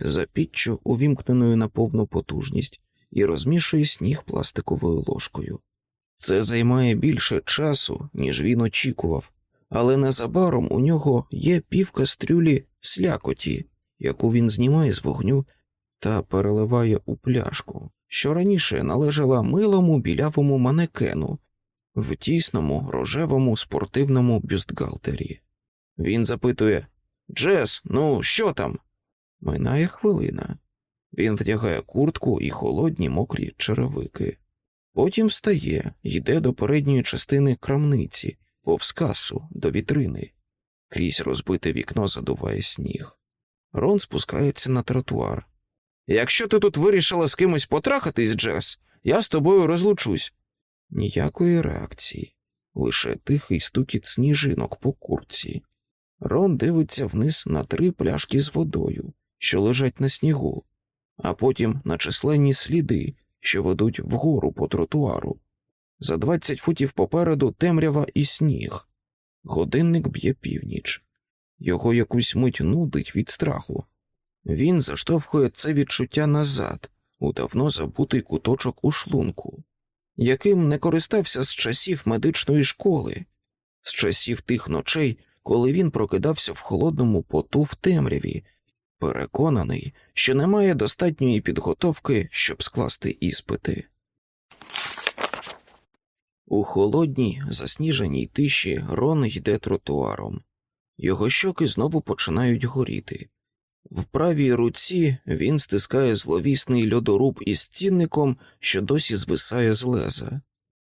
за піччю увімкненою на повну потужність, і розмішує сніг пластиковою ложкою. Це займає більше часу, ніж він очікував, але незабаром у нього є пів кастрюлі слякоті, яку він знімає з вогню та переливає у пляшку, що раніше належала милому білявому манекену в тісному рожевому спортивному бюстгалтері. Він запитує Джес, ну що там? Минає хвилина. Він вдягає куртку і холодні мокрі черевики. Потім встає, йде до передньої частини крамниці, повз касу, до вітрини. Крізь розбите вікно задуває сніг. Рон спускається на тротуар. Якщо ти тут вирішила з кимось потрахатись, Джес, я з тобою розлучусь. Ніякої реакції, лише тихий стукіт сніжинок по куртці. Рон дивиться вниз на три пляшки з водою, що лежать на снігу, а потім на численні сліди, що ведуть вгору по тротуару. За двадцять футів попереду темрява і сніг. Годинник б'є північ. Його якусь мить нудить від страху. Він заштовхує це відчуття назад, у давно забутий куточок у шлунку, яким не користався з часів медичної школи, з часів тих ночей, коли він прокидався в холодному поту в темряві, переконаний, що немає достатньої підготовки, щоб скласти іспити. У холодній, засніженій тиші Рон йде тротуаром. Його щоки знову починають горіти. В правій руці він стискає зловісний льодоруб із цінником, що досі звисає з леза.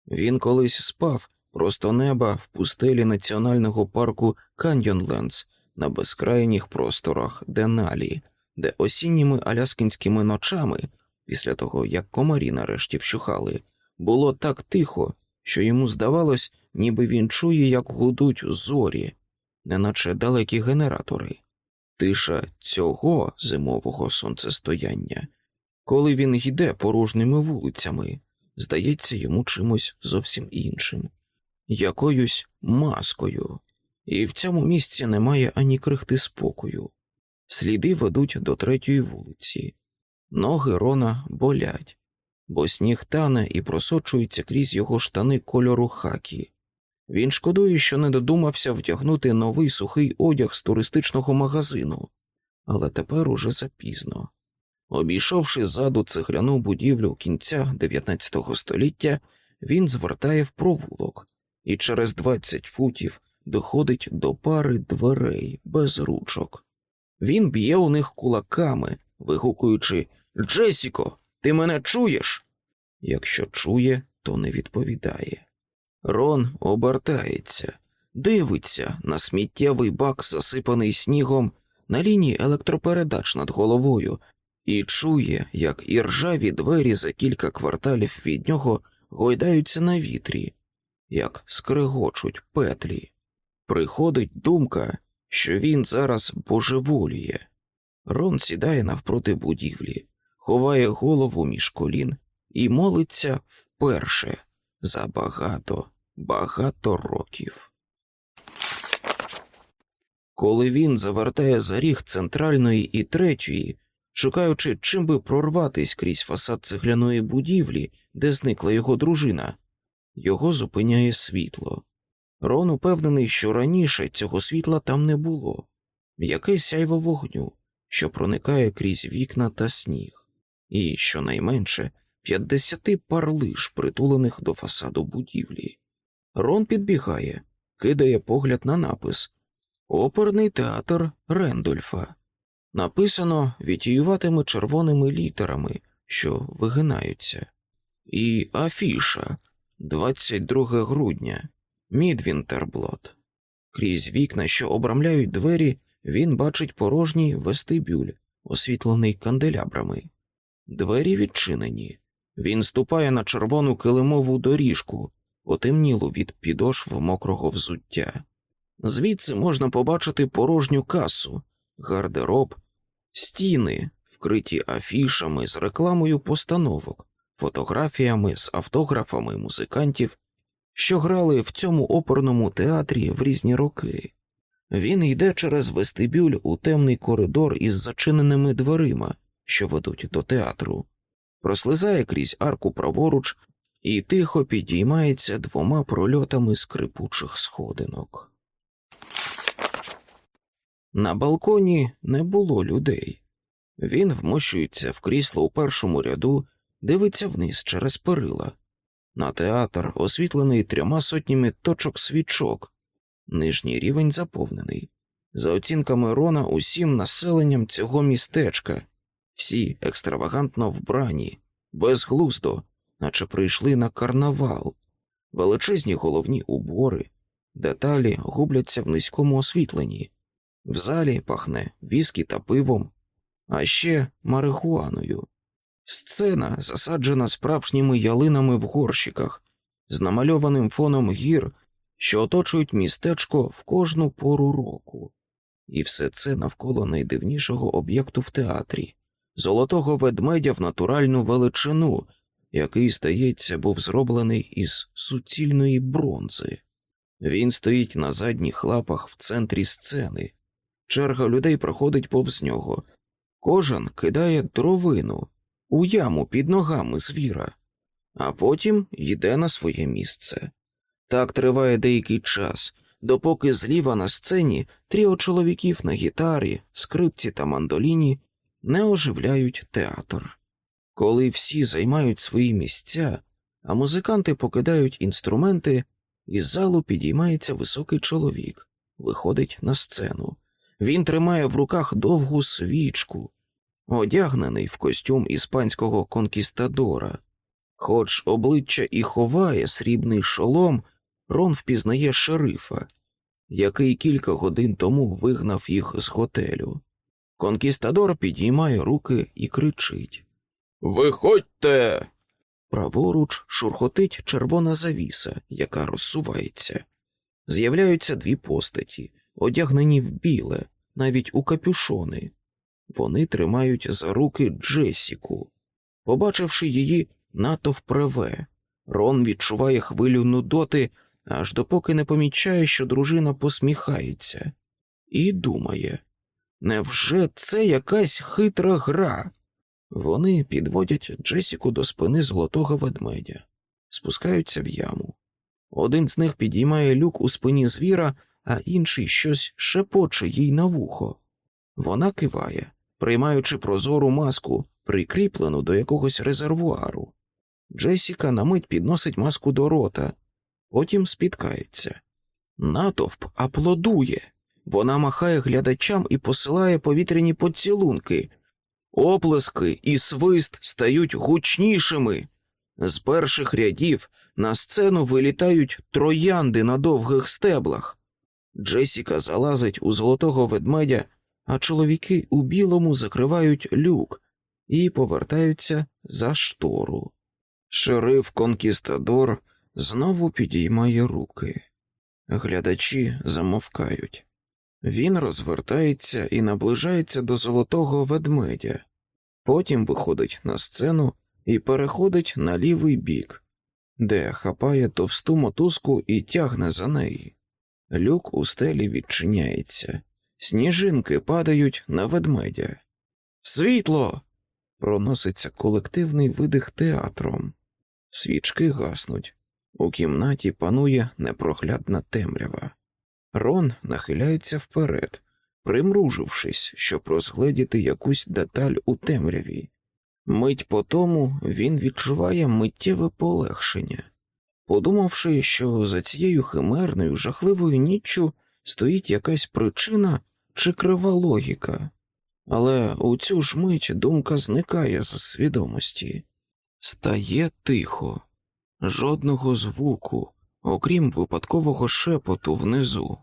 Він колись спав просто неба в пустелі національного парку Каньйонлендс на безкрайніх просторах Деналі, де осінніми аляскінськими ночами, після того як комарі нарешті вщухали, було так тихо, що йому здавалось, ніби він чує, як гудуть зорі, неначе далекі генератори. Тиша цього зимового сонцестояння, коли він йде порожніми вулицями, здається йому чимось зовсім іншим, якоюсь маскою, і в цьому місці немає ані крихти спокою. Сліди ведуть до третьої вулиці, ноги Рона болять, бо сніг тане і просочується крізь його штани кольору хакі. Він шкодує, що не додумався вдягнути новий сухий одяг з туристичного магазину, але тепер уже запізно. Обійшовши ззаду цегляну будівлю кінця 19 століття, він звертає в провулок і через 20 футів доходить до пари дверей без ручок. Він б'є у них кулаками, вигукуючи Джесіко, ти мене чуєш? Якщо чує, то не відповідає. Рон обертається, дивиться на сміттєвий бак, засипаний снігом, на лінії електропередач над головою, і чує, як іржаві двері за кілька кварталів від нього гойдаються на вітрі, як скригочуть петлі. Приходить думка, що він зараз божеволіє. Рон сідає навпроти будівлі, ховає голову між колін і молиться вперше за багато, багато років. Коли він завертає за ріг центральної і третьої, шукаючи, чим би прорватись крізь фасад цегляної будівлі, де зникла його дружина, його зупиняє світло. Рон упевнений, що раніше цього світла там не було, м'яке сяйво вогню, що проникає крізь вікна та сніг, і, щонайменше, п'ятдесяти пар лиш, притулених до фасаду будівлі. Рон підбігає, кидає погляд на напис. Оперний театр Рендольфа. Написано вітіюватими червоними літерами, що вигинаються, і афіша. 22 грудня, Мідвінтерблот. Крізь вікна, що обрамляють двері, він бачить порожній вестибюль, освітлений канделябрами. Двері відчинені. Він ступає на червону килимову доріжку, потемнілу від підошв мокрого взуття. Звідси можна побачити порожню касу, гардероб, стіни, вкриті афішами з рекламою постановок, фотографіями з автографами музикантів, що грали в цьому оперному театрі в різні роки. Він йде через вестибюль у темний коридор із зачиненими дверима, що ведуть до театру, прослизає крізь арку праворуч і тихо підіймається двома прольотами скрипучих сходинок. На балконі не було людей. Він вмощується в крісло у першому ряду, дивиться вниз через перила. На театр, освітлений трьома сотнями точок свічок, нижній рівень заповнений. За оцінками Рона, усім населенням цього містечка, всі екстравагантно вбрані, безглуздо, наче прийшли на карнавал, величезні головні убори, деталі губляться в низькому освітленні, в залі пахне віскі та пивом, а ще марихуаною. Сцена засаджена справжніми ялинами в горщиках, з намальованим фоном гір, що оточують містечко в кожну пору року, і все це навколо найдивнішого об'єкту в театрі золотого ведмедя в натуральну величину, який, здається, був зроблений із суцільної бронзи. Він стоїть на задніх лапах в центрі сцени. Черга людей проходить повз нього. Кожен кидає дровину у яму під ногами звіра, а потім йде на своє місце. Так триває деякий час, допоки зліва на сцені тріо чоловіків на гітарі, скрипці та мандоліні не оживляють театр. Коли всі займають свої місця, а музиканти покидають інструменти, із залу підіймається високий чоловік, виходить на сцену. Він тримає в руках довгу свічку, одягнений в костюм іспанського конкістадора. Хоч обличчя і ховає срібний шолом, Рон впізнає шерифа, який кілька годин тому вигнав їх з готелю. Конкістадор підіймає руки і кричить Виходьте. Праворуч шурхотить червона завіса, яка розсувається. З'являються дві постаті, одягнені в біле, навіть у капюшони. Вони тримають за руки Джесіку. Побачивши її, натовп реве. Рон відчуває хвилю нудоти, аж допоки не помічає, що дружина посміхається, і думає невже це якась хитра гра? Вони підводять Джесіку до спини золотого ведмедя, спускаються в яму. Один з них підіймає люк у спині звіра, а інший щось шепоче їй на вухо. Вона киває, приймаючи прозору маску, прикріплену до якогось резервуару. Джесіка на мить підносить маску до рота, потім спіткається. Натовп аплодує. Вона махає глядачам і посилає повітряні поцілунки. Оплески і свист стають гучнішими. З перших рядів на сцену вилітають троянди на довгих стеблах. Джесіка залазить у золотого ведмедя, а чоловіки у білому закривають люк і повертаються за штору. Шериф Конкістадор знову підіймає руки. Глядачі замовкають. Він розвертається і наближається до золотого ведмедя, потім виходить на сцену і переходить на лівий бік, де хапає товсту мотузку і тягне за неї. Люк у стелі відчиняється, сніжинки падають на ведмедя. Світло! проноситься колективний видих театром. Свічки гаснуть. У кімнаті панує непроглядна темрява. Рон нахиляється вперед, примружившись, щоб розгледіти якусь деталь у темряві. Мить по тому він відчуває миттєве полегшення, подумавши, що за цією химерною, жахливою ніччю стоїть якась причина чи крива логіка, але у цю ж мить думка зникає з свідомості, стає тихо, жодного звуку окрім випадкового шепоту внизу.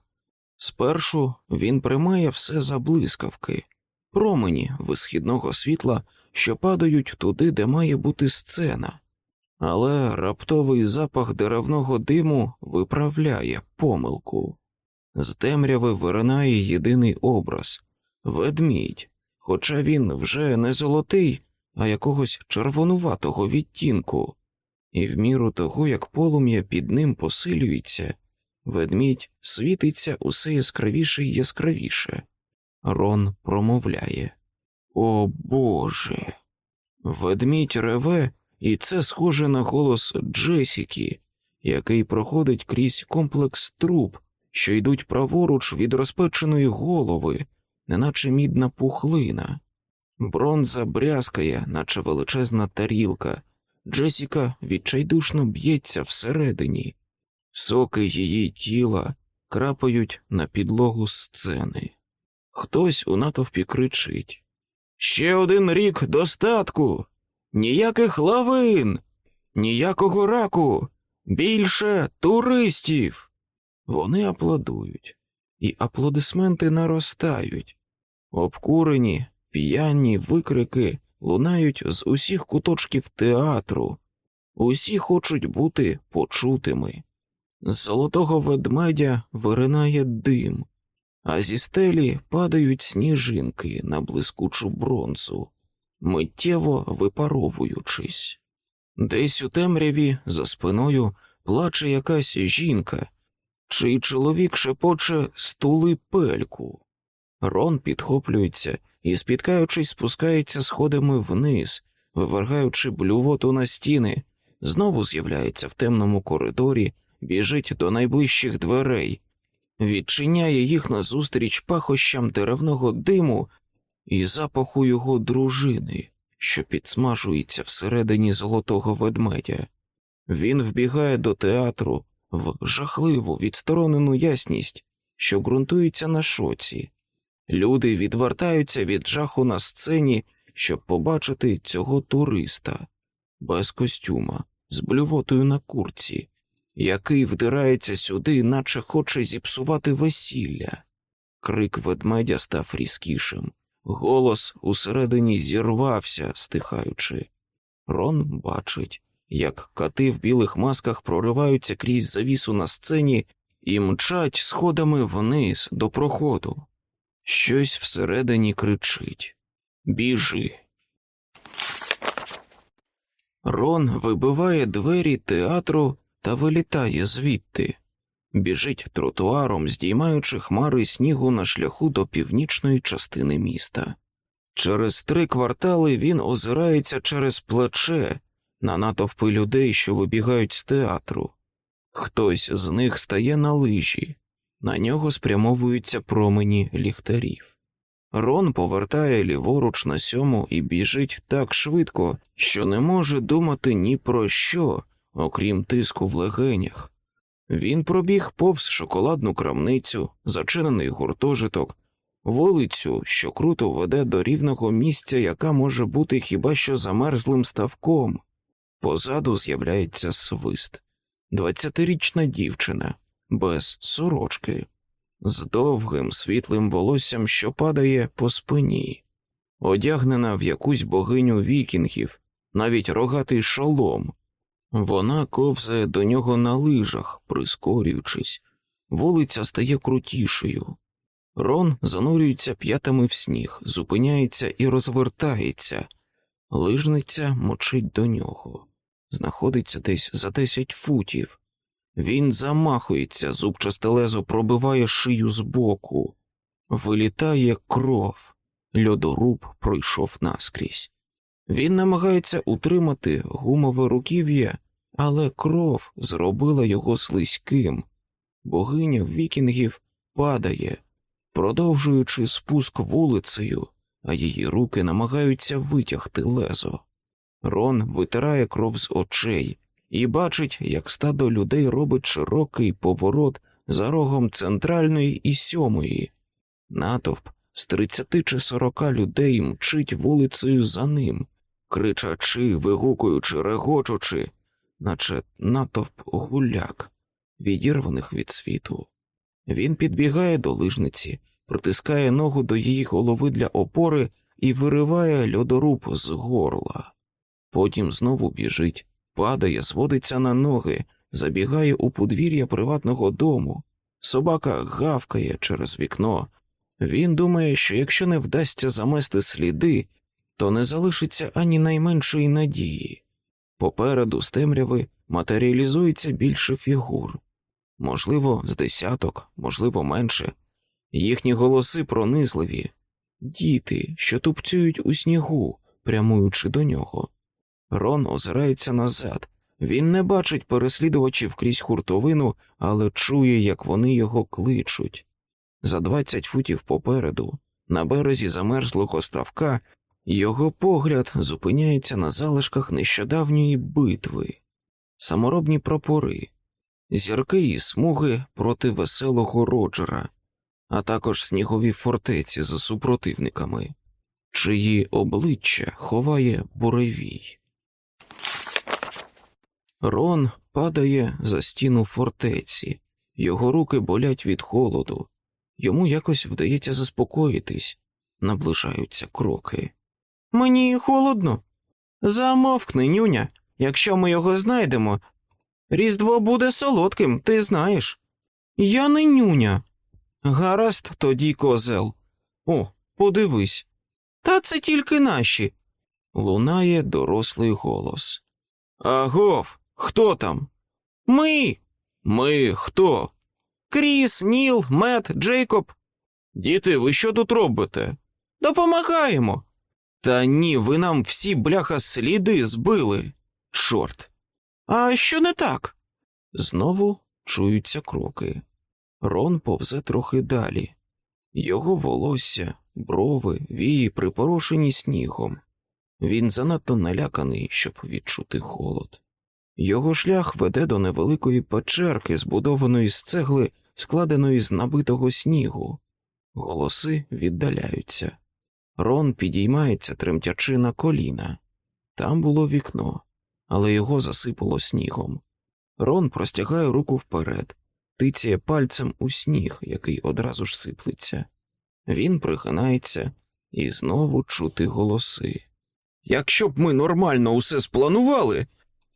Спершу він приймає все за блискавки, промені висхідного світла, що падають туди, де має бути сцена, але раптовий запах деревного диму виправляє помилку. З темряви виринає єдиний образ ведмідь, хоча він вже не золотий, а якогось червонуватого відтінку і в міру того, як полум'я під ним посилюється, Ведмідь світиться усе яскравіше і яскравіше. Рон промовляє О Боже. Ведмідь реве, і це схоже на голос Джесіки, який проходить крізь комплекс труб, що йдуть праворуч від розпеченої голови, неначе мідна пухлина. Бронза брязкає, наче величезна тарілка. Джесіка відчайдушно б'ється всередині, соки її тіла крапають на підлогу сцени. Хтось у натовпі кричить Ще один рік достатку, ніяких лавин, ніякого раку, більше туристів. Вони аплодують, і аплодисменти наростають. Обкурені, п'яні викрики лунають з усіх куточків театру, усі хочуть бути почутими. З золотого ведмедя виринає дим, а зі стелі падають сніжинки на блискучу бронзу, миттєво випаровуючись. Десь у темряві за спиною плаче якась жінка, чий чоловік шепоче стули пельку. Рон підхоплюється і, спіткаючись, спускається сходами вниз, вивергаючи блювоту на стіни, знову з'являється в темному коридорі, біжить до найближчих дверей, відчиняє їх назустріч пахощам деревного диму і запаху його дружини, що підсмажується всередині золотого ведмедя. Він вбігає до театру в жахливу відсторонену ясність, що ґрунтується на шоці. Люди відвертаються від жаху на сцені, щоб побачити цього туриста без костюма, з блювотою на курці, який вдирається сюди, наче хоче зіпсувати весілля. Крик ведмедя став різкішим, голос усередині зірвався, стихаючи. Рон бачить, як кати в білих масках прориваються крізь завісу на сцені і мчать сходами вниз до проходу. Щось всередині кричить Біжи. Рон вибиває двері театру та вилітає звідти, біжить тротуаром, здіймаючи хмари снігу на шляху до північної частини міста. Через три квартали він озирається через плече на натовпи людей, що вибігають з театру. Хтось з них стає на лижі, на нього спрямовуються промені ліхтарів. Рон повертає ліворуч на сьому і біжить так швидко, що не може думати ні про що, окрім тиску в легенях. Він пробіг повз шоколадну крамницю, зачинений гуртожиток, вулицю, що круто веде до рівного місця, яка може бути хіба що замерзлим ставком. Позаду з'являється свист. Двадцятирічна дівчина без сорочки, з довгим світлим волоссям, що падає по спині, одягнена в якусь богиню вікінгів, навіть рогатий шолом. Вона ковзає до нього на лижах, прискорюючись, вулиця стає крутішою. Рон занурюється п'ятами в сніг, зупиняється і розвертається, лижниця мочить до нього, знаходиться десь за десять футів. Він замахується, зубчасте лезо пробиває шию збоку, вилітає кров, льодоруб пройшов наскрізь. Він намагається утримати гумове руків'я, але кров зробила його слизьким. Богиня вікінгів падає, продовжуючи спуск вулицею, а її руки намагаються витягти лезо. Рон витирає кров з очей і бачить, як стадо людей робить широкий поворот за рогом центральної і сьомої. Натовп з тридцяти чи сорока людей мчить вулицею за ним, кричачи, вигукуючи, регочучи, наче натовп гуляк, відірваних від світу. Він підбігає до лижниці, притискає ногу до її голови для опори і вириває льодоруб з горла. Потім знову біжить, падає, зводиться на ноги, забігає у подвір'я приватного дому. Собака гавкає через вікно. Він думає, що якщо не вдасться замести сліди, то не залишиться ані найменшої надії. Попереду з темряви матеріалізується більше фігур. можливо, з десяток, можливо, менше. Їхні голоси пронизливі, діти, що тупцюють у снігу, прямуючи до нього. Рон озирається назад. Він не бачить переслідувачів крізь хуртовину, але чує, як вони його кличуть. За двадцять футів попереду, на березі замерзлого ставка, його погляд зупиняється на залишках нещодавньої битви, саморобні прапори, зірки і смуги проти веселого Роджера, а також снігові фортеці за супротивниками, чиї обличчя ховає буревій. Рон падає за стіну фортеці, його руки болять від холоду, йому якось вдається заспокоїтись, наближаються кроки. Мені холодно. Замовкни, нюня. Якщо ми його знайдемо, Різдво буде солодким, ти знаєш. Я не нюня. Гаразд, тоді козел. О, подивись. Та це тільки наші. Лунає дорослий голос. Агов, хто там? Ми. Ми хто? Кріс, Ніл, Мет, Джейкоб. Діти, ви що тут робите? Допомагаємо. Та ні, ви нам всі бляха сліди збили. Чорт. А що не так? Знову чуються кроки. Рон повзе трохи далі. Його волосся, брови, вії припорошені снігом. Він занадто наляканий, щоб відчути холод. Його шлях веде до невеликої печерки, збудованої з цегли, складеної з набитого снігу. Голоси віддаляються. Рон підіймається, тремтячи на коліна. Там було вікно, але його засипало снігом. Рон простягає руку вперед, тицяє пальцем у сніг, який одразу ж сиплеться. Він пригинається і знову чути голоси. Якщо б ми нормально усе спланували,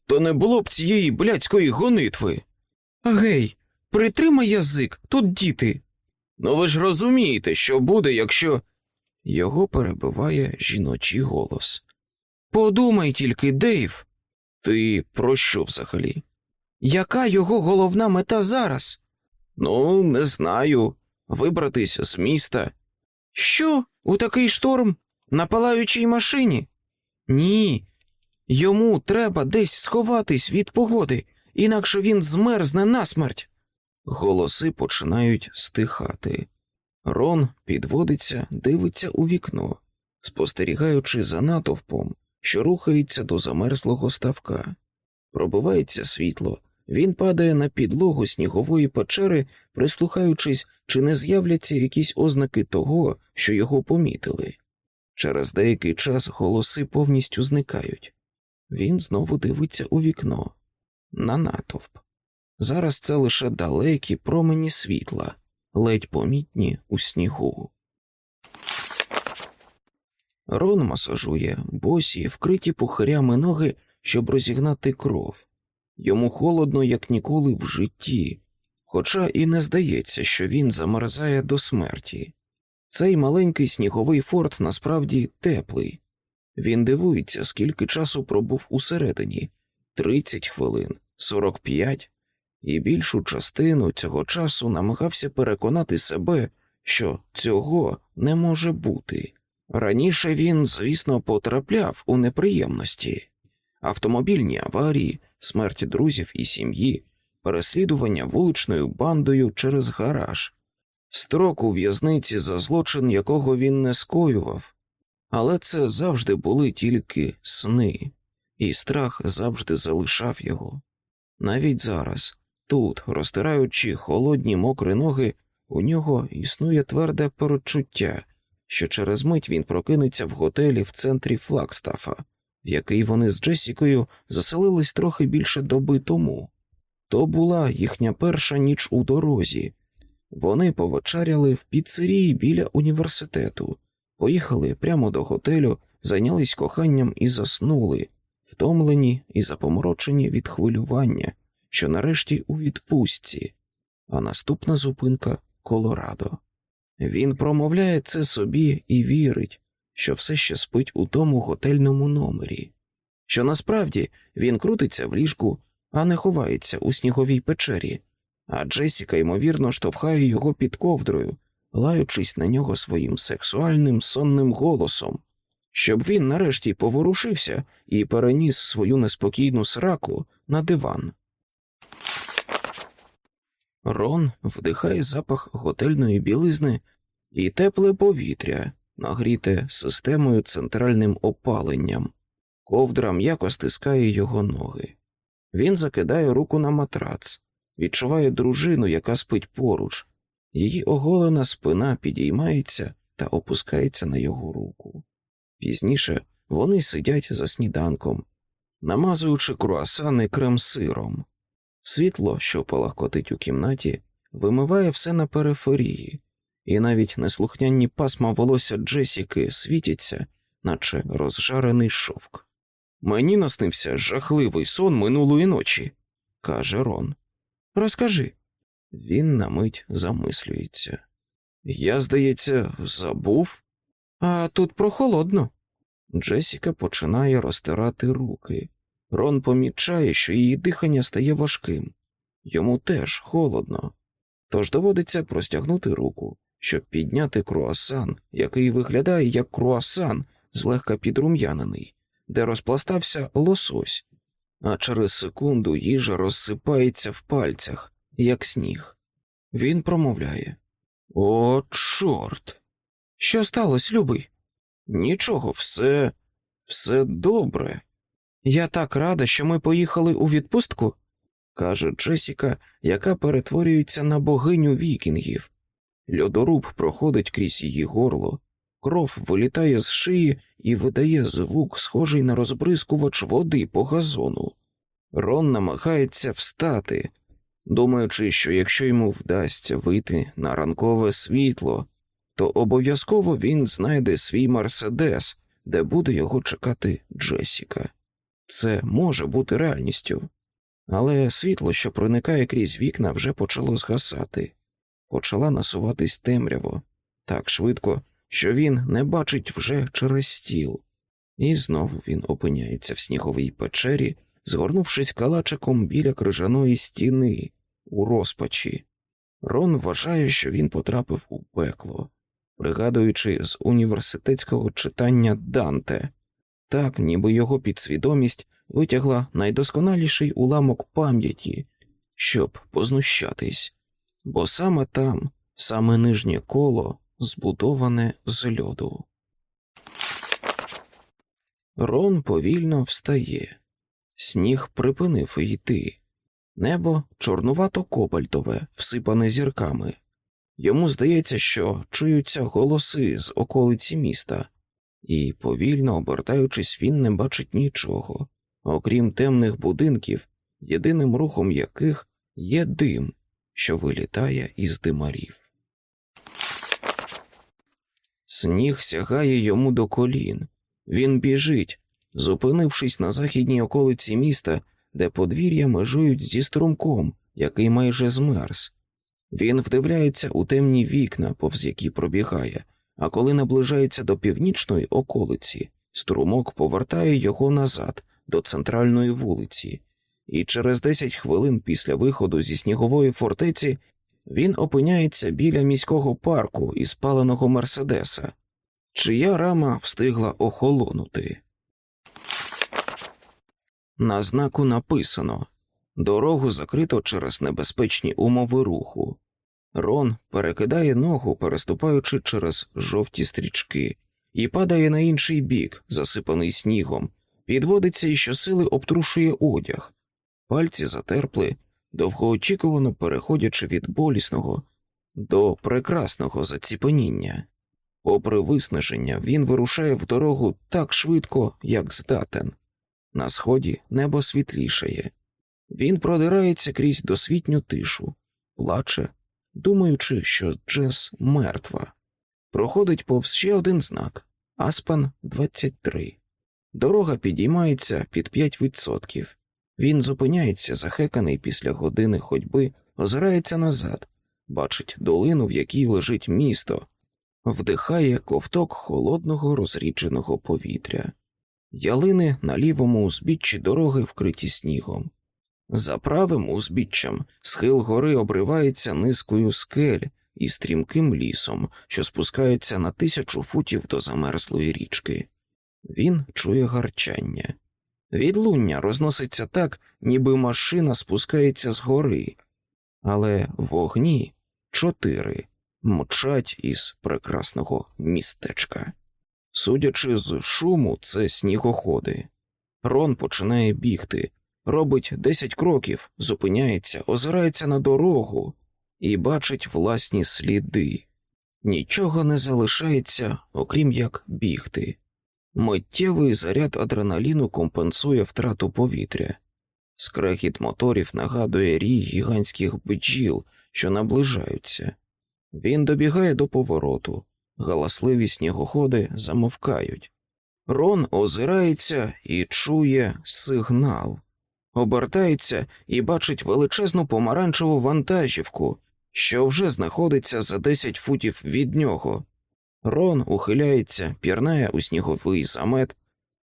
то не було б цієї блядської гонитви. Гей, притримай язик, тут діти. Ну ви ж розумієте, що буде, якщо. Його перебиває жіночий голос. Подумай тільки, Дейв. Ти про що взагалі? Яка його головна мета зараз? Ну, не знаю. Вибратись з міста. Що, у такий шторм на палаючій машині? Ні. Йому треба десь сховатись від погоди, інакше він змерзне насмерть. Голоси починають стихати. Рон підводиться, дивиться у вікно, спостерігаючи за натовпом, що рухається до замерзлого ставка. Пробивається світло, він падає на підлогу снігової печери, прислухаючись, чи не з'являться якісь ознаки того, що його помітили. Через деякий час голоси повністю зникають. Він знову дивиться у вікно, на натовп. Зараз це лише далекі промені світла, ледь помітні у снігу. Рон масажує босі, вкриті пухарями ноги, щоб розігнати кров. Йому холодно, як ніколи в житті, хоча і не здається, що він замерзає до смерті. Цей маленький сніговий форт насправді теплий. Він дивується, скільки часу пробув усередині тридцять хвилин, сорок п'ять, і більшу частину цього часу намагався переконати себе, що цього не може бути. Раніше він, звісно, потрапляв у неприємності автомобільні аварії, смерть друзів і сім'ї, переслідування вуличною бандою через гараж, строк у в'язниці за злочин, якого він не скоював, але це завжди були тільки сни, і страх завжди залишав його. Навіть зараз, тут, розтираючи холодні мокрі ноги, у нього існує тверде перечуття, що через мить він прокинеться в готелі в центрі Флагстафа, який вони з Джесікою заселились трохи більше доби тому. То була їхня перша ніч у дорозі. Вони повечеряли в піцерії біля університету, поїхали прямо до готелю, зайнялись коханням і заснули, втомлені і запоморочені від хвилювання, що нарешті у відпустці, а наступна зупинка Колорадо. Він промовляє це собі і вірить, що все ще спить у тому готельному номері, що насправді він крутиться в ліжку, а не ховається у сніговій печері, а Джесіка, ймовірно, штовхає його під ковдрою, лаючись на нього своїм сексуальним сонним голосом, щоб він нарешті поворушився і переніс свою неспокійну сраку на диван. Рон вдихає запах готельної білизни і тепле повітря, нагріте системою центральним опаленням. Ковдра м'яко стискає його ноги. Він закидає руку на матрац, відчуває дружину, яка спить поруч, її оголена спина підіймається та опускається на його руку. Пізніше вони сидять за сніданком, намазуючи круасани крем-сиром. Світло, що палахкотить у кімнаті, вимиває все на периферії, і навіть неслухняні пасма волосся Джесіки світяться, наче розжарений шовк. Мені наснився жахливий сон минулої ночі, каже Рон. Розкажи. Він на мить замислюється. Я, здається, забув, а тут прохолодно. Джесіка починає розтирати руки. Рон помічає, що її дихання стає важким, йому теж холодно, тож доводиться простягнути руку, щоб підняти круасан, який виглядає як круасан, злегка підрум'янений, де розпластався лосось, а через секунду їжа розсипається в пальцях, як сніг. Він промовляє О, чорт! Що сталося, любий? Нічого, все, все добре. Я так рада, що ми поїхали у відпустку, каже Джесіка, яка перетворюється на богиню вікінгів. Льодоруб проходить крізь її горло, кров вилітає з шиї і видає звук, схожий на розбризкувач води по газону. Рон намагається встати, думаючи, що якщо йому вдасться вийти на ранкове світло, то обов'язково він знайде свій Мерседес, де буде його чекати Джесіка. Це може бути реальністю, але світло, що проникає крізь вікна, вже почало згасати, почала насуватись темряво так швидко, що він не бачить вже через стіл, і знову він опиняється в сніговій печері, згорнувшись калачиком біля крижаної стіни у розпачі. Рон вважає, що він потрапив у пекло, пригадуючи з університетського читання Данте, так ніби його підсвідомість витягла найдосконаліший уламок пам'яті, щоб познущатись, бо саме там, саме нижнє коло, збудоване з льоду. Рон повільно встає, сніг припинив йти, небо чорнувато кобальтове, всипане зірками. Йому здається, що чуються голоси з околиці міста, і, повільно обертаючись, він не бачить нічого, окрім темних будинків, єдиним рухом яких є дим, що вилітає із димарів. Сніг сягає йому до колін. Він біжить, зупинившись на західній околиці міста, де подвір'я межують зі струмком, який майже змерз. Він вдивляється у темні вікна, повз які пробігає, а коли наближається до північної околиці, струмок повертає його назад до центральної вулиці, і через 10 хвилин після виходу зі снігової фортеці він опиняється біля міського парку із паленого Мерседеса, чия рама встигла охолонути. На знаку написано дорогу закрито через небезпечні умови руху. Рон перекидає ногу, переступаючи через жовті стрічки, і падає на інший бік, засипаний снігом, підводиться і щосили обтрушує одяг. Пальці затерпли, довгоочікувано переходячи від болісного до прекрасного заціпеніння. Попри виснаження, він вирушає в дорогу так швидко, як здатен. На сході небо світлішає. Він продирається крізь досвітню тишу, плаче, думаючи, що Джес мертва. Проходить повз ще один знак Аспан 23. Дорога підіймається під 5%. Він зупиняється, захеканий після години ходьби, озирається назад, бачить долину, в якій лежить місто, вдихає ковток холодного розрідженого повітря. Ялини на лівому узбіччі дороги вкриті снігом. За правим узбіччям схил гори обривається низкою скель і стрімким лісом, що спускається на тисячу футів до замерзлої річки. Він чує гарчання. Відлуння розноситься так, ніби машина спускається з гори, але вогні чотири мчать із прекрасного містечка. Судячи з шуму, це снігоходи. Рон починає бігти, робить десять кроків, зупиняється, озирається на дорогу і бачить власні сліди. Нічого не залишається, окрім як бігти. Миттєвий заряд адреналіну компенсує втрату повітря. Скрехіт моторів нагадує рій гігантських бджіл, що наближаються. Він добігає до повороту, галасливі снігоходи замовкають. Рон озирається і чує сигнал, обертається і бачить величезну помаранчеву вантажівку, що вже знаходиться за 10 футів від нього. Рон ухиляється, пірнає у сніговий замет,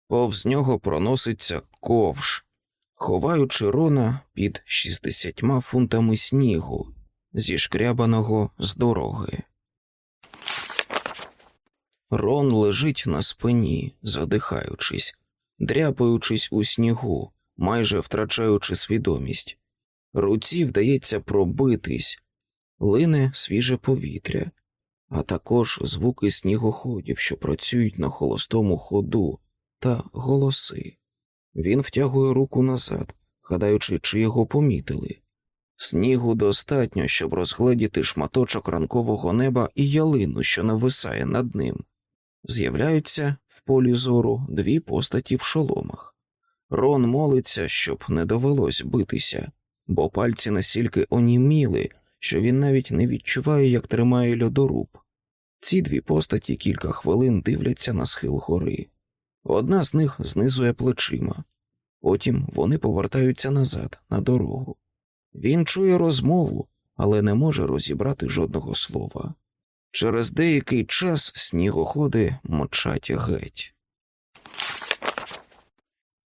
повз нього проноситься ковш, ховаючи Рона під 60 фунтами снігу, зішкрябаного з дороги. Рон лежить на спині, задихаючись, дряпаючись у снігу, майже втрачаючи свідомість. Руці вдається пробитись, лине свіже повітря, а також звуки снігоходів, що працюють на холостому ходу, та голоси. Він втягує руку назад, гадаючи, чи його помітили. Снігу достатньо, щоб розгледіти шматочок ранкового неба і ялину, що нависає над ним. З'являються в полі зору дві постаті в шоломах. Рон молиться, щоб не довелось битися, бо пальці настільки оніміли, що він навіть не відчуває, як тримає льодоруб. Ці дві постаті кілька хвилин дивляться на схил гори. Одна з них знизує плечима, потім вони повертаються назад на дорогу. Він чує розмову, але не може розібрати жодного слова. Через деякий час снігоходи мочать геть.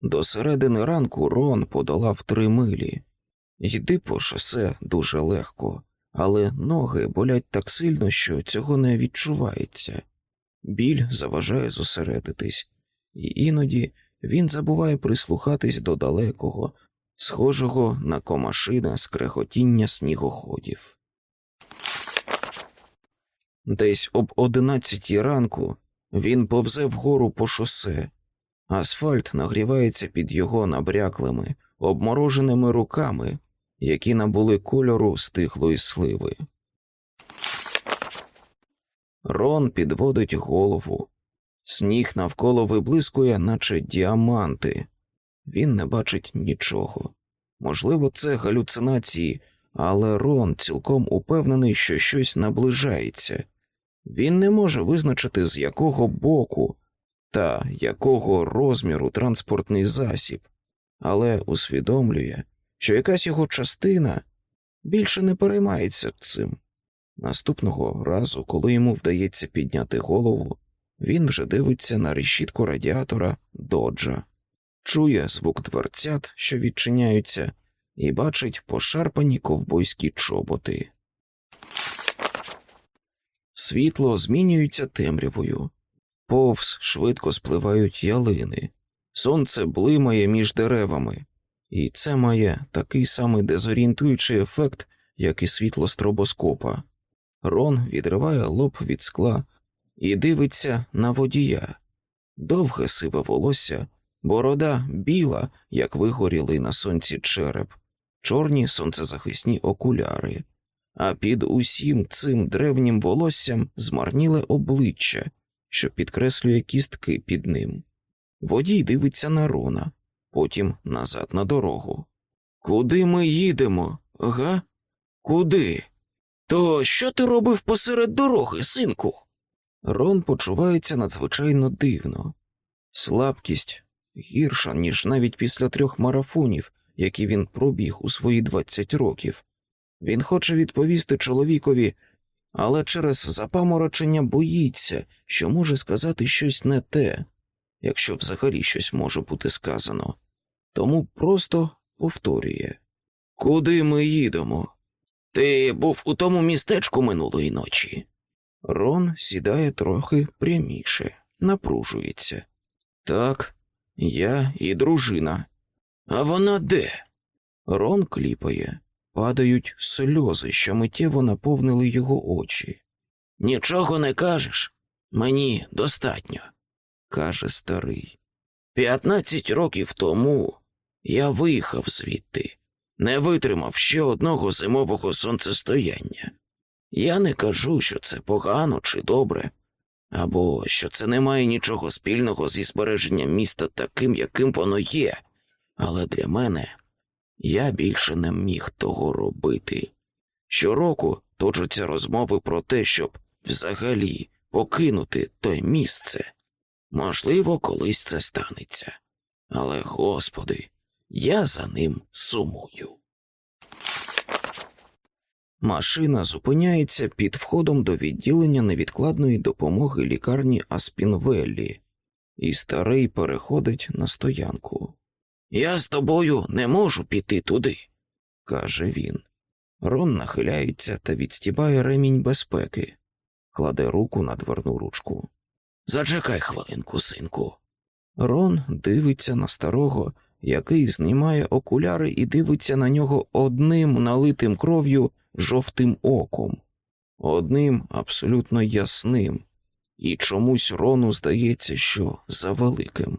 До середини ранку Рон подолав три милі. Йди по шосе дуже легко, але ноги болять так сильно, що цього не відчувається. Біль заважає зосередитись, і іноді він забуває прислухатись до далекого, схожого на комашина скрехотіння снігоходів. Десь об одинадцятій ранку він повзе вгору по шосе, асфальт нагрівається під його набряклими, обмороженими руками, які набули кольору стихлої сливи. Рон підводить голову, сніг навколо виблискує, наче діаманти. Він не бачить нічого. Можливо, це галюцинації, але Рон цілком упевнений, що щось наближається. Він не може визначити, з якого боку та якого розміру транспортний засіб, але усвідомлює, що якась його частина більше не переймається цим. Наступного разу, коли йому вдається підняти голову, він вже дивиться на решітку радіатора доджа, чує звук дверцят, що відчиняються, і бачить пошарпані ковбойські чоботи. Світло змінюється темрявою, повз швидко спливають ялини, сонце блимає між деревами, і це має такий самий дезорієнтуючий ефект, як і світло стробоскопа. Рон відриває лоб від скла і дивиться на водія. Довге сиве волосся, борода біла, як вигорілий на сонці череп, чорні сонцезахисні окуляри, а під усім цим древнім волоссям змарніле обличчя, що підкреслює кістки під ним. Водій дивиться на Рона, потім назад на дорогу. Куди ми їдемо, га? Куди? То що ти робив посеред дороги, синку? Рон почувається надзвичайно дивно. Слабкість гірша, ніж навіть після трьох марафонів, які він пробіг у свої двадцять років. Він хоче відповісти чоловікові, але через запаморочення боїться, що може сказати щось не те, якщо взагалі щось може бути сказано, тому просто повторює Куди ми їдемо? Ти був у тому містечку минулої ночі. Рон сідає трохи пряміше, напружується. Так, я і дружина. А вона де? Рон кліпає, падають сльози, що миттєво наповнили його очі. Нічого не кажеш? Мені достатньо, каже старий. П'ятнадцять років тому я виїхав звідти, не витримав ще одного зимового сонцестояння. Я не кажу, що це погано чи добре, або що це не має нічого спільного зі збереженням міста таким, яким воно є, але для мене я більше не міг того робити. Щороку точаться розмови про те, щоб взагалі покинути те місце. Можливо, колись це станеться. Але, Господи, я за ним сумую. Машина зупиняється під входом до відділення невідкладної допомоги лікарні Аспінвеллі, і старий переходить на стоянку. Я з тобою не можу піти туди, каже він. Рон нахиляється та відстібає ремінь безпеки, кладе руку на дверну ручку. Зачекай хвилинку, синку. Рон дивиться на старого, який знімає окуляри і дивиться на нього одним налитим кров'ю жовтим оком, одним абсолютно ясним, і чомусь Рону здається, що завеликим.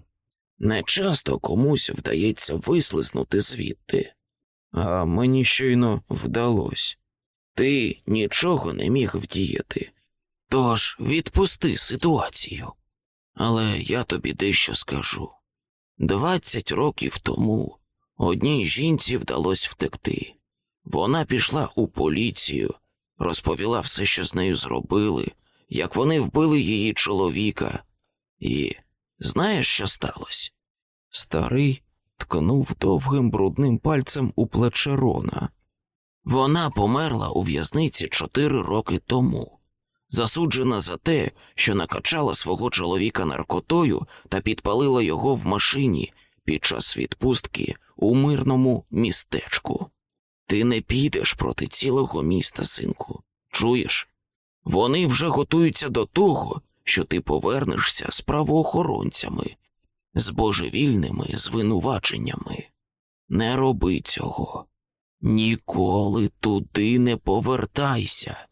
Не часто комусь вдається вислизнути звідти, а мені щойно вдалося. Ти нічого не міг вдіяти, тож відпусти ситуацію. Але я тобі дещо скажу. Двадцять років тому одній жінці вдалося втекти. Вона пішла у поліцію, розповіла все, що з нею зробили, як вони вбили її чоловіка, і знаєш, що сталося? Старий ткнув довгим брудним пальцем у плече Рона. Вона померла у в'язниці чотири роки тому, засуджена за те, що накачала свого чоловіка наркотою та підпалила його в машині під час відпустки у мирному містечку. Ти не підеш проти цілого міста, синку. Чуєш? Вони вже готуються до того, що ти повернешся з правоохоронцями, з божевільними звинуваченнями. Не роби цього. Ніколи туди не повертайся.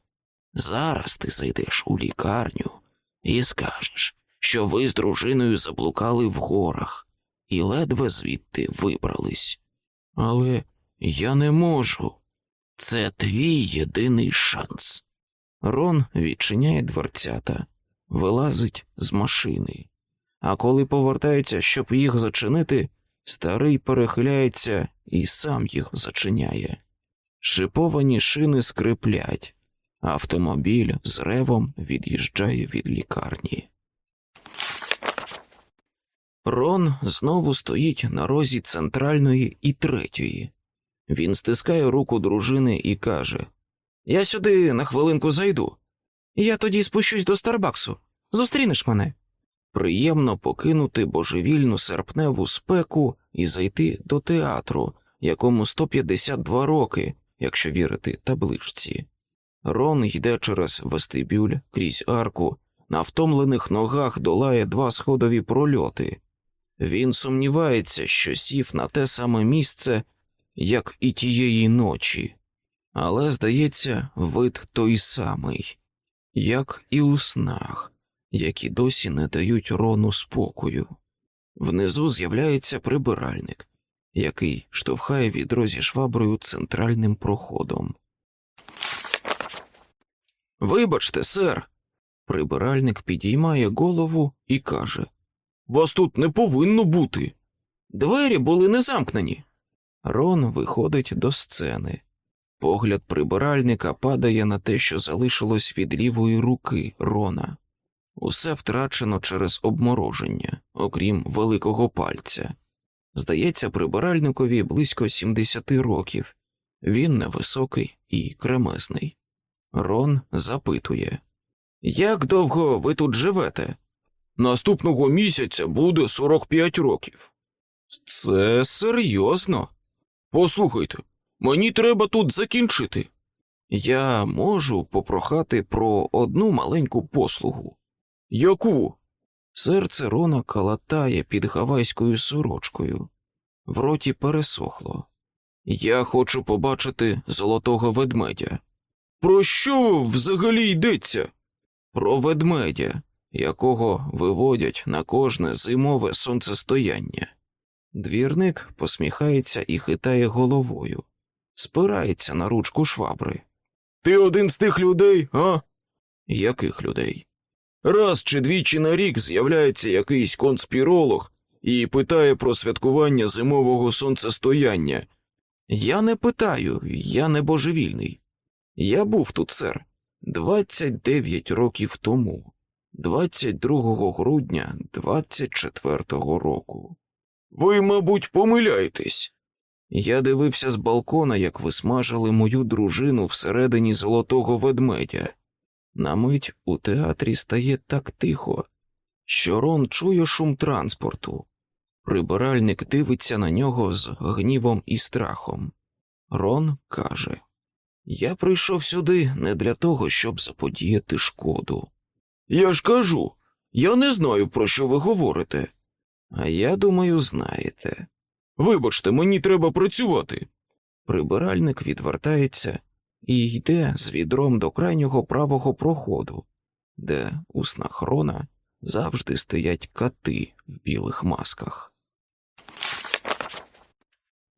Зараз ти зайдеш у лікарню і скажеш, що ви з дружиною заблукали в горах і ледве звідти вибрались. Але я не можу. Це твій єдиний шанс. Рон відчиняє дверцята, вилазить з машини, а коли повертається, щоб їх зачинити, старий перехиляється і сам їх зачиняє. Шиповані шини скриплять, автомобіль з ревом від'їжджає від лікарні. Рон знову стоїть на розі центральної і третьої. Він стискає руку дружини і каже: Я сюди на хвилинку зайду. Я тоді спущусь до Старбаксу. Зустрінеш мене. Приємно покинути божевільну серпневу спеку і зайти до театру, якому 152 роки, якщо вірити табличці. Рон йде через вестибюль крізь арку, на втомлених ногах долає два сходові прольоти. Він сумнівається, що сів на те саме місце, як і тієї ночі, але, здається, вид той самий, як і у снах, які досі не дають рону спокою. Внизу з'являється прибиральник, який штовхає відро зі шваброю центральним проходом. Вибачте, сер. Прибиральник підіймає голову і каже Вас тут не повинно бути. Двері були не замкнені. Рон виходить до сцени. Погляд прибиральника падає на те, що залишилось від лівої руки Рона. Усе втрачено через обмороження, окрім великого пальця. Здається, прибиральникові близько 70 років. Він невисокий і кремезний. Рон запитує Як довго ви тут живете? Наступного місяця буде 45 років. Це серйозно. Послухайте, Мені треба тут закінчити. Я можу попрохати про одну маленьку послугу. Яку? Серце Рона калатає під гавайською сорочкою. В роті пересохло. Я хочу побачити золотого ведмедя. Про що взагалі йдеться? Про ведмедя, якого виводять на кожне зимове сонцестояння. Двірник посміхається і хитає головою, спирається на ручку швабри. Ти один з тих людей, а? Яких людей? Раз чи двічі на рік з'являється якийсь конспіролог і питає про святкування зимового сонцестояння. Я не питаю, я не божевільний. Я був тут, сер, 29 років тому, 22 грудня 24-го року. Ви, мабуть, помиляєтесь. Я дивився з балкона, як ви смажили мою дружину всередині золотого ведмедя. На мить у театрі стає так тихо, що Рон чує шум транспорту. Прибиральник дивиться на нього з гнівом і страхом. Рон каже: Я прийшов сюди не для того, щоб заподіяти шкоду. Я ж кажу, я не знаю, про що ви говорите. А я думаю, знаєте. Вибачте, мені треба працювати. Прибиральник відвертається і йде з відром до крайнього правого проходу, де у снах Рона завжди стоять кати в білих масках.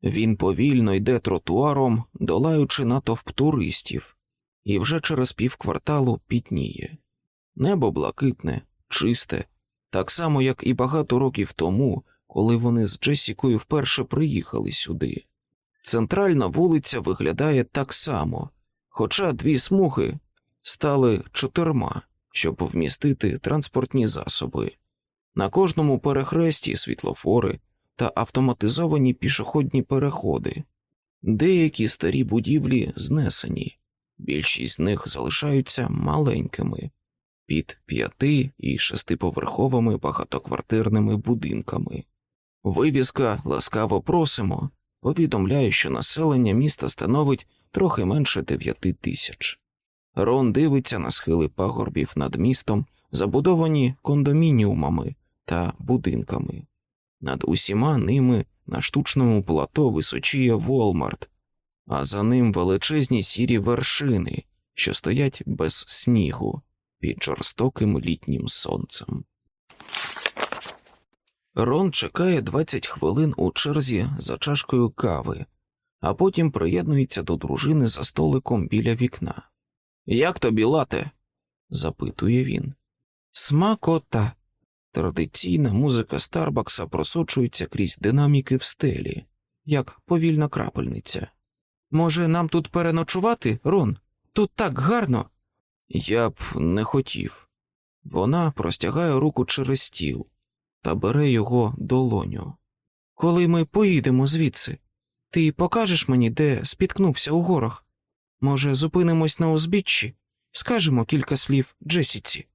Він повільно йде тротуаром, долаючи натовп туристів, і вже через півкварталу пітніє. Небо блакитне, чисте, так само, як і багато років тому, коли вони з Джесікою вперше приїхали сюди. Центральна вулиця виглядає так само, хоча дві смуги стали чотирма, щоб вмістити транспортні засоби. На кожному перехресті світлофори та автоматизовані пішохідні переходи. Деякі старі будівлі знесені, більшість з них залишаються маленькими, під п'яти і шестиповерховими багатоквартирними будинками. Вивіска ласкаво просимо повідомляє, що населення міста становить трохи менше дев'яти тисяч. Рон дивиться на схили пагорбів над містом, забудовані кондомініумами та будинками. Над усіма ними на штучному плато височіє Walmart, а за ним величезні сірі вершини, що стоять без снігу під жорстоким літнім сонцем. Рон чекає 20 хвилин у черзі за чашкою кави, а потім приєднується до дружини за столиком біля вікна. Як тобі лате? запитує він. Смакота. Традиційна музика Старбакса просочується крізь динаміки в стелі, як повільна крапельниця. Може, нам тут переночувати, Рон? Тут так гарно. Я б не хотів. Вона простягає руку через стіл та бере його долоню. Коли ми поїдемо звідси, ти покажеш мені, де спіткнувся у горах? Може, зупинимось на узбіччі, скажемо кілька слів Джесіці?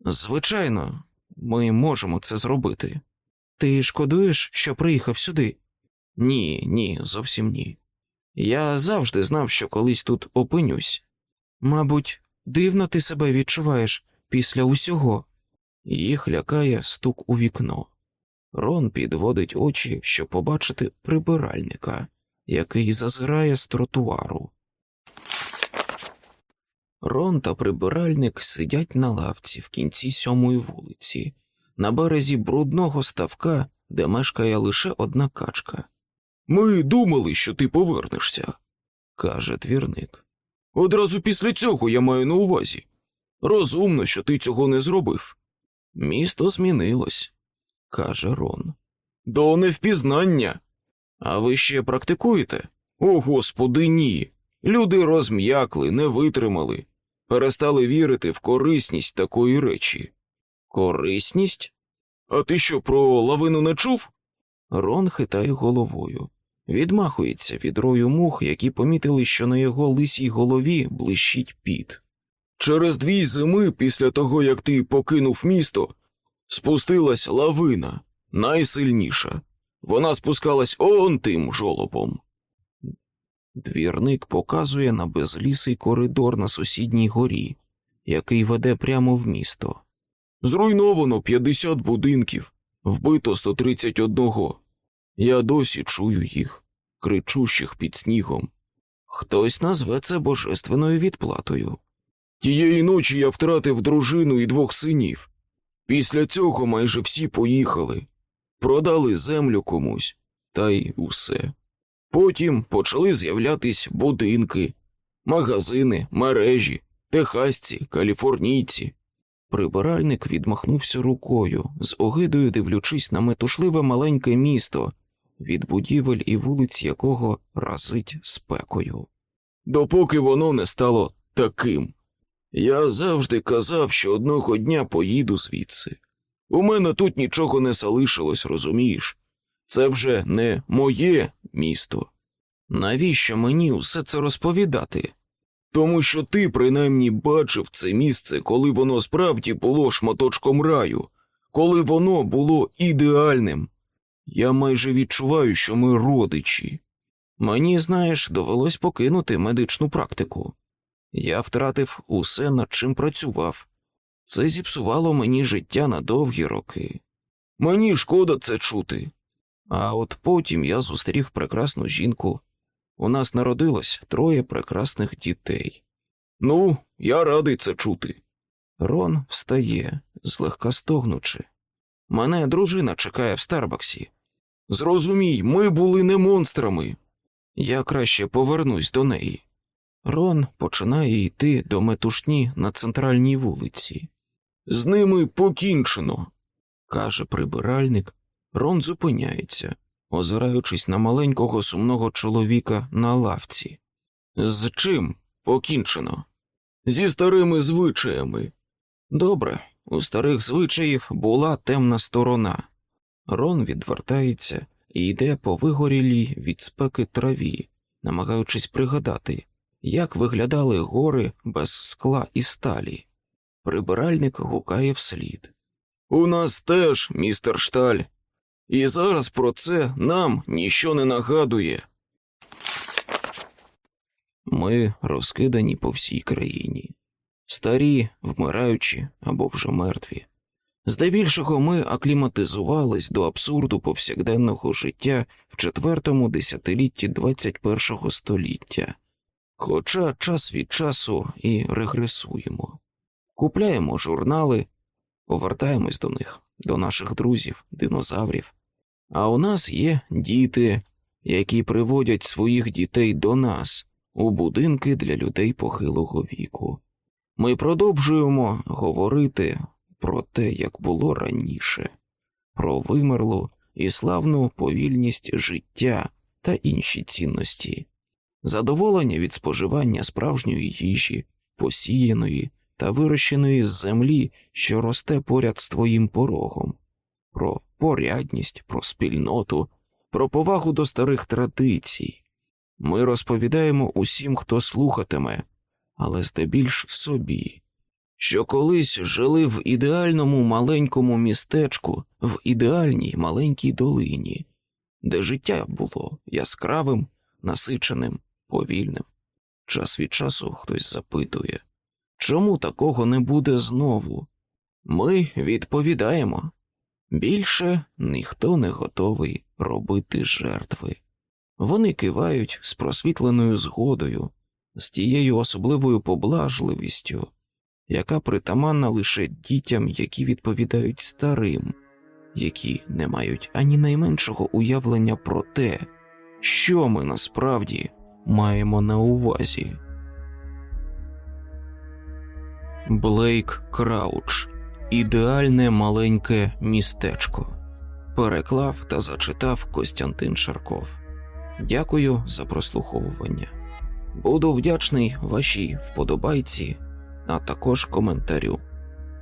Звичайно, ми можемо це зробити. Ти шкодуєш, що приїхав сюди? Ні, ні, зовсім ні. Я завжди знав, що колись тут опинюсь. Мабуть, дивно ти себе відчуваєш після усього. Їх лякає стук у вікно. Рон підводить очі, щоб побачити прибиральника, який зазирає з тротуару. Рон та прибиральник сидять на лавці в кінці сьомої вулиці, на березі брудного ставка, де мешкає лише одна качка. Ми думали, що ти повернешся, каже двірник. Одразу після цього я маю на увазі. Розумно, що ти цього не зробив. Місто змінилось, каже Рон. До невпізнання. А ви ще практикуєте? О, господи, ні. Люди розм'якли, не витримали, перестали вірити в корисність такої речі. Корисність? А ти що про лавину не чув? Рон хитає головою, відмахується від рою мух, які помітили, що на його лисій голові блищить піт. Через дві зими після того, як ти покинув місто, спустилась лавина, найсильніша. Вона спускалась он тим жолобом. Двірник показує на безлісий коридор на сусідній горі, який веде прямо в місто. Зруйновано 50 будинків, вбито 131. Я досі чую їх, кричущих під снігом. Хтось назве це божественною відплатою. Тієї ночі я втратив дружину і двох синів. Після цього майже всі поїхали, продали землю комусь, та й усе. Потім почали з'являтись будинки, магазини, мережі, техасці, каліфорнійці. Прибиральник відмахнувся рукою, з огидою дивлячись на метушливе маленьке місто, від будівель і вулиць якого разить спекою. Допоки воно не стало таким. Я завжди казав, що одного дня поїду звідси. У мене тут нічого не залишилось, розумієш? Це вже не моє місто. Навіщо мені усе це розповідати? Тому що ти принаймні бачив це місце, коли воно справді було шматочком раю, коли воно було ідеальним. Я майже відчуваю, що ми родичі. Мені, знаєш, довелось покинути медичну практику. Я втратив усе, над чим працював. Це зіпсувало мені життя на довгі роки. Мені шкода це чути. А от потім я зустрів прекрасну жінку. У нас народилось троє прекрасних дітей. Ну, я радий це чути. Рон встає, злегка стогнучи. Мене дружина чекає в Старбаксі. Зрозумій, ми були не монстрами. Я краще повернусь до неї. Рон починає йти до метушні на центральній вулиці. З ними покінчено, каже прибиральник. Рон зупиняється, озираючись на маленького сумного чоловіка на лавці. З чим покінчено? Зі старими звичаями. Добре, у старих звичаїв була темна сторона. Рон відвертається і йде по вигорілій від спеки траві, намагаючись пригадати, як виглядали гори без скла і сталі. Прибиральник гукає вслід. У нас теж, містер Шталь, і зараз про це нам ніщо не нагадує. Ми розкидані по всій країні, старі, вмираючі або вже мертві. Здебільшого ми акліматизувались до абсурду повсякденного життя в четвертому десятилітті 21-го століття, хоча час від часу і регресуємо, купляємо журнали, повертаємось до них, до наших друзів, динозаврів. А у нас є діти, які приводять своїх дітей до нас у будинки для людей похилого віку. Ми продовжуємо говорити про те, як було раніше, про вимерлу і славну повільність життя та інші цінності, задоволення від споживання справжньої їжі, посіяної та вирощеної з землі, що росте поряд з твоїм порогом, про порядність, про спільноту, про повагу до старих традицій. Ми розповідаємо усім, хто слухатиме, але здебільш собі, що колись жили в ідеальному маленькому містечку, в ідеальній маленькій долині, де життя було яскравим, насиченим, повільним. Час від часу хтось запитує, чому такого не буде знову? Ми відповідаємо більше ніхто не готовий робити жертви. Вони кивають з просвітленою згодою, з тією особливою поблажливістю, яка притаманна лише дітям, які відповідають старим, які не мають ані найменшого уявлення про те, що ми насправді маємо на увазі. Блейк Крауч Ідеальне маленьке містечко. Переклав та зачитав Костянтин Шарков. Дякую за прослуховування. Буду вдячний вашій вподобайці, а також коментарю.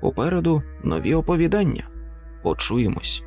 Попереду нові оповідання. Почуємось.